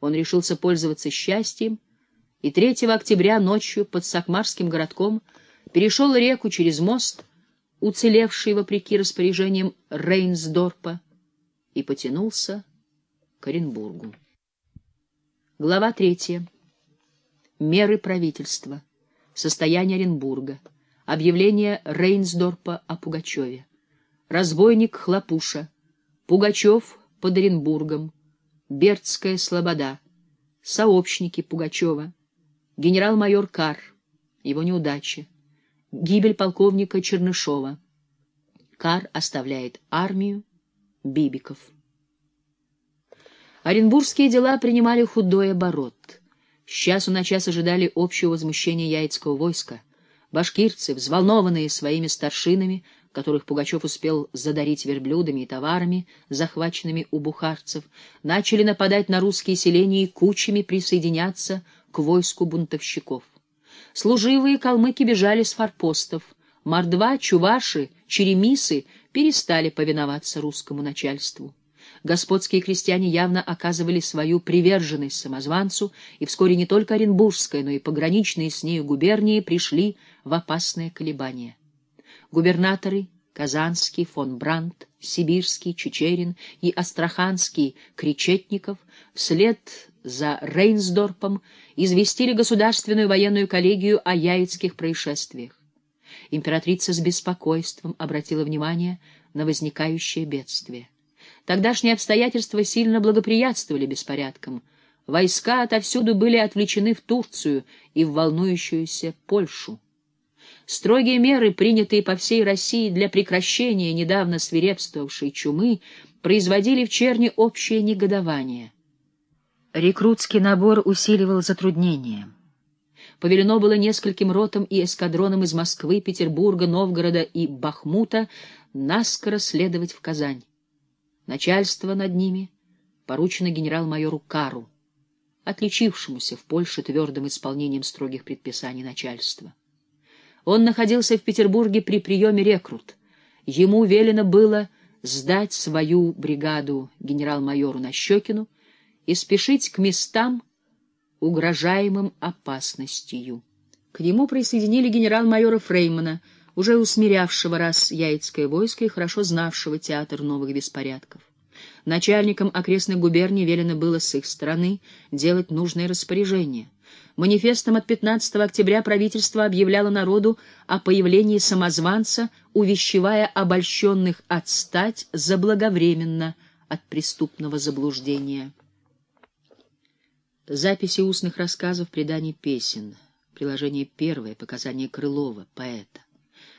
Он решился пользоваться счастьем, и 3 октября ночью под Сакмарским городком перешел реку через мост, уцелевший вопреки распоряжениям Рейнсдорпа, и потянулся к Оренбургу. Глава третья. Меры правительства. Состояние Оренбурга. Объявление Рейнсдорпа о Пугачеве. Разбойник Хлопуша. Пугачев под Оренбургом. Бердская слобода. Сообщники Пугачева. Генерал-майор Кар. Его неудачи. Гибель полковника Чернышова. Кар оставляет армию. Бибиков. Оренбургские дела принимали худой оборот. С часу на час ожидали общего возмущения яицкого войска. Башкирцы, взволнованные своими старшинами, которых Пугачев успел задарить верблюдами и товарами, захваченными у бухарцев, начали нападать на русские селения и кучами присоединяться к войску бунтовщиков. Служивые калмыки бежали с форпостов. Мордва, чуваши, черемисы перестали повиноваться русскому начальству. Господские крестьяне явно оказывали свою приверженность самозванцу, и вскоре не только Оренбургская, но и пограничные с нею губернии пришли в опасное колебание. Губернаторы Казанский, фон Брандт, Сибирский, Чечерин и Астраханский Кречетников вслед за Рейнсдорпом известили Государственную военную коллегию о яицких происшествиях. Императрица с беспокойством обратила внимание на возникающее бедствие. Тогдашние обстоятельства сильно благоприятствовали беспорядкам. Войска отовсюду были отвлечены в Турцию и в волнующуюся Польшу. Строгие меры, принятые по всей России для прекращения недавно свирепствовавшей чумы, производили в Черне общее негодование. Рекрутский набор усиливал затруднения. Повелено было нескольким ротам и эскадронам из Москвы, Петербурга, Новгорода и Бахмута наскоро следовать в Казань. Начальство над ними поручено генерал-майору Кару, отличившемуся в Польше твердым исполнением строгих предписаний начальства. Он находился в Петербурге при приеме рекрут. Ему велено было сдать свою бригаду генерал-майору Нащекину и спешить к местам, угрожаемым опасностью. К нему присоединили генерал-майора Фреймана — уже усмирявшего раз яицкое войско и хорошо знавшего театр новых беспорядков. Начальникам окрестных губерний велено было с их стороны делать нужные распоряжения. Манифестом от 15 октября правительство объявляло народу о появлении самозванца, увещевая обольщенных отстать заблаговременно от преступного заблуждения. Записи устных рассказов, преданий песен. Приложение первое. Показания Крылова, поэта.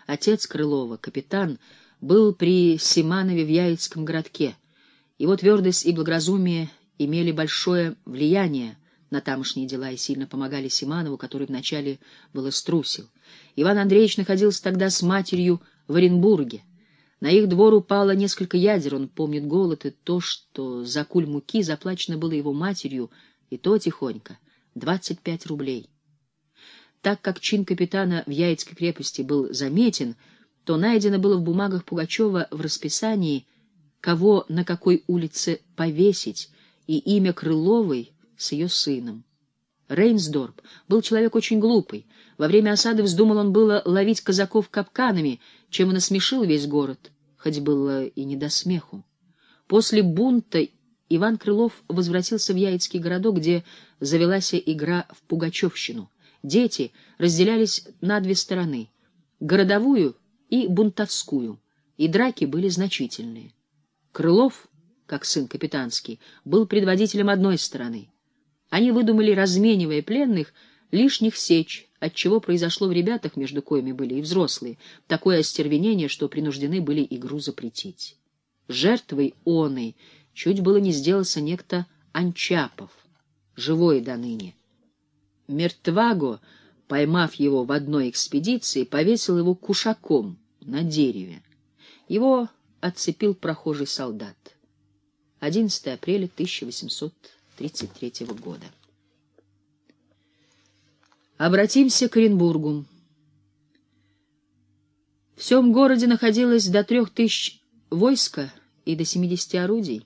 Отец Крылова, капитан, был при Симанове в Яицком городке. Его твердость и благоразумие имели большое влияние на тамошние дела и сильно помогали Симанову, который вначале было струсил. Иван Андреевич находился тогда с матерью в Оренбурге. На их двор упало несколько ядер, он помнит голод и то, что за куль муки заплачено было его матерью, и то тихонько, двадцать пять рублей. Так как чин капитана в Яицкой крепости был заметен, то найдено было в бумагах Пугачева в расписании, кого на какой улице повесить, и имя Крыловой с ее сыном. Рейнсдорп был человек очень глупый. Во время осады вздумал он было ловить казаков капканами, чем и насмешил весь город, хоть было и не до смеху. После бунта Иван Крылов возвратился в Яицкий городок, где завелась игра в пугачевщину — Дети разделялись на две стороны — городовую и бунтовскую, и драки были значительные. Крылов, как сын капитанский, был предводителем одной стороны. Они выдумали, разменивая пленных, лишних сечь, отчего произошло в ребятах, между коими были и взрослые, такое остервенение, что принуждены были игру запретить. Жертвой оной чуть было не сделался некто Анчапов, живой до ныне. Мертваго, поймав его в одной экспедиции, повесил его кушаком на дереве. Его отцепил прохожий солдат. 11 апреля 1833 года. Обратимся к Оренбургу. В всем городе находилось до трех тысяч войска и до 70 орудий.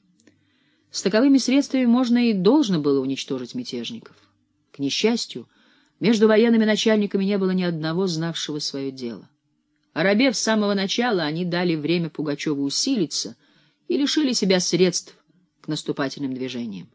С таковыми средствами можно и должно было уничтожить мятежников. К несчастью, между военными начальниками не было ни одного знавшего свое дело. Оробев с самого начала, они дали время Пугачеву усилиться и лишили себя средств к наступательным движениям.